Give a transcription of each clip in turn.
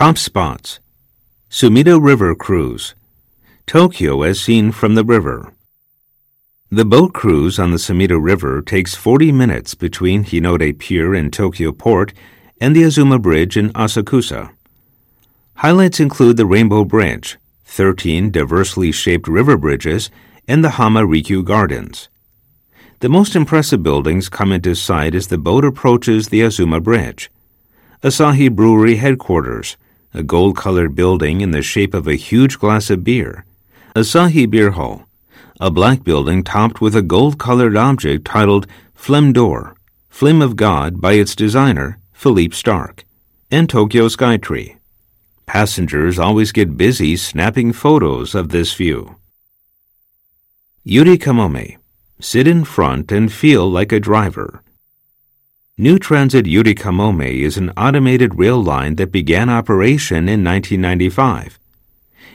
Top spots Sumida River Cruise, Tokyo as seen from the river. The boat cruise on the Sumida River takes 40 minutes between Hinode Pier in Tokyo Port and the Azuma Bridge in Asakusa. Highlights include the Rainbow Bridge, 13 diversely shaped river bridges, and the Hama Rikyu Gardens. The most impressive buildings come into sight as the boat approaches the Azuma Bridge. Asahi Brewery headquarters, a gold colored building in the shape of a huge glass of beer. Asahi Beer Hall, a black building topped with a gold colored object titled Flamme d'Or, Flame of God by its designer, Philippe Starck, and Tokyo Skytree. Passengers always get busy snapping photos of this view. Yuri Kamome. Sit in front and feel like a driver. New Transit Yuri Kamome is an automated rail line that began operation in 1995.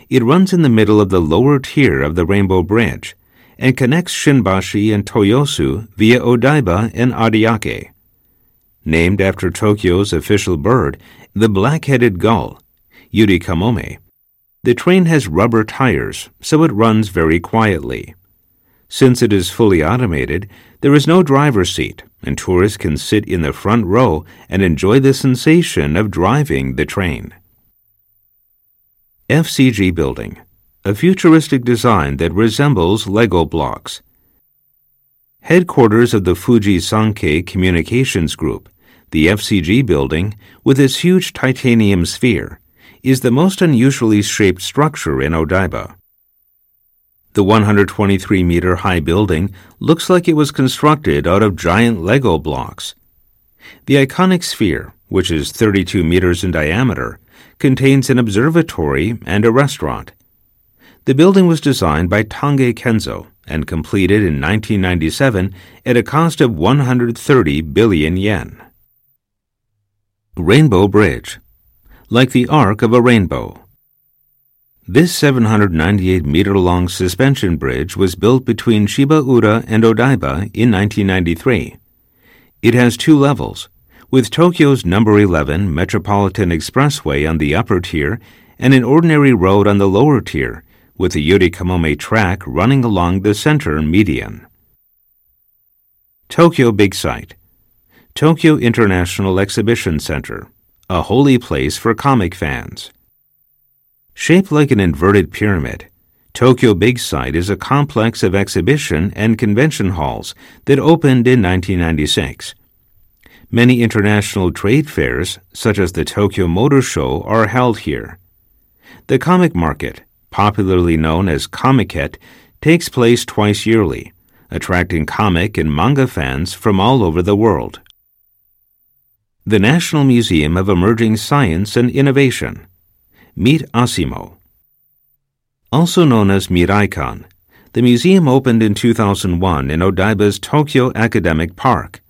It runs in the middle of the lower tier of the Rainbow Bridge and connects Shinbashi and Toyosu via Odaiba and Ariake. Named after Tokyo's official bird, the black-headed gull, Yuri Kamome, the train has rubber tires, so it runs very quietly. Since it is fully automated, there is no driver's seat, and tourists can sit in the front row and enjoy the sensation of driving the train. FCG Building, a futuristic design that resembles Lego blocks. Headquarters of the Fuji Sankei Communications Group, the FCG building, with its huge titanium sphere, is the most unusually shaped structure in Odaiba. The 123 meter high building looks like it was constructed out of giant Lego blocks. The iconic sphere, which is 32 meters in diameter, contains an observatory and a restaurant. The building was designed by Tange Kenzo and completed in 1997 at a cost of 130 billion yen. Rainbow Bridge Like the arc of a rainbow. This 798 meter long suspension bridge was built between Shiba Ura and Odaiba in 1993. It has two levels with Tokyo's number 11 Metropolitan Expressway on the upper tier and an ordinary road on the lower tier, with the Yuri Kamome track running along the center median. Tokyo Big Sight Tokyo International Exhibition Center, a holy place for comic fans. Shaped like an inverted pyramid, Tokyo Big Sight is a complex of exhibition and convention halls that opened in 1996. Many international trade fairs, such as the Tokyo Motor Show, are held here. The comic market, popularly known as Comiket, takes place twice yearly, attracting comic and manga fans from all over the world. The National Museum of Emerging Science and Innovation. Meet ASIMO. Also known as Miraikan, the museum opened in 2001 in Odaiba's Tokyo Academic Park.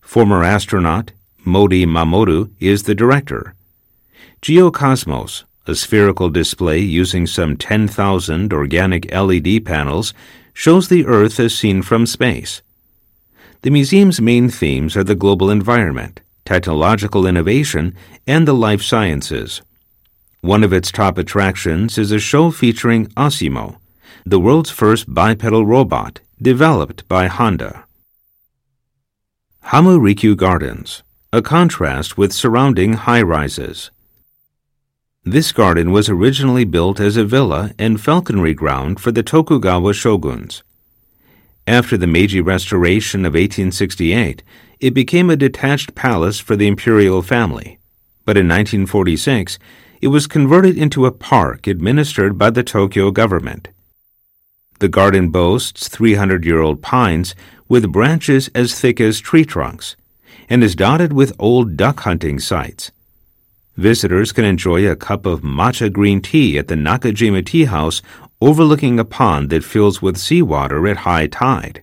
Former astronaut Mohri Mamoru is the director. Geocosmos, a spherical display using some 10,000 organic LED panels, shows the Earth as seen from space. The museum's main themes are the global environment, technological innovation, and the life sciences. One of its top attractions is a show featuring Asimo, the world's first bipedal robot developed by Honda. Hama Rikyu Gardens, a contrast with surrounding high rises. This garden was originally built as a villa and falconry ground for the Tokugawa shoguns. After the Meiji Restoration of 1868, it became a detached palace for the imperial family. But in 1946, it was converted into a park administered by the Tokyo government. The garden boasts 300 year old pines with branches as thick as tree trunks and is dotted with old duck hunting sites. Visitors can enjoy a cup of matcha green tea at the Nakajima Tea House overlooking a pond that fills with seawater at high tide.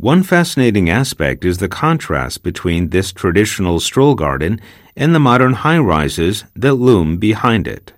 One fascinating aspect is the contrast between this traditional stroll garden and the modern high rises that loom behind it.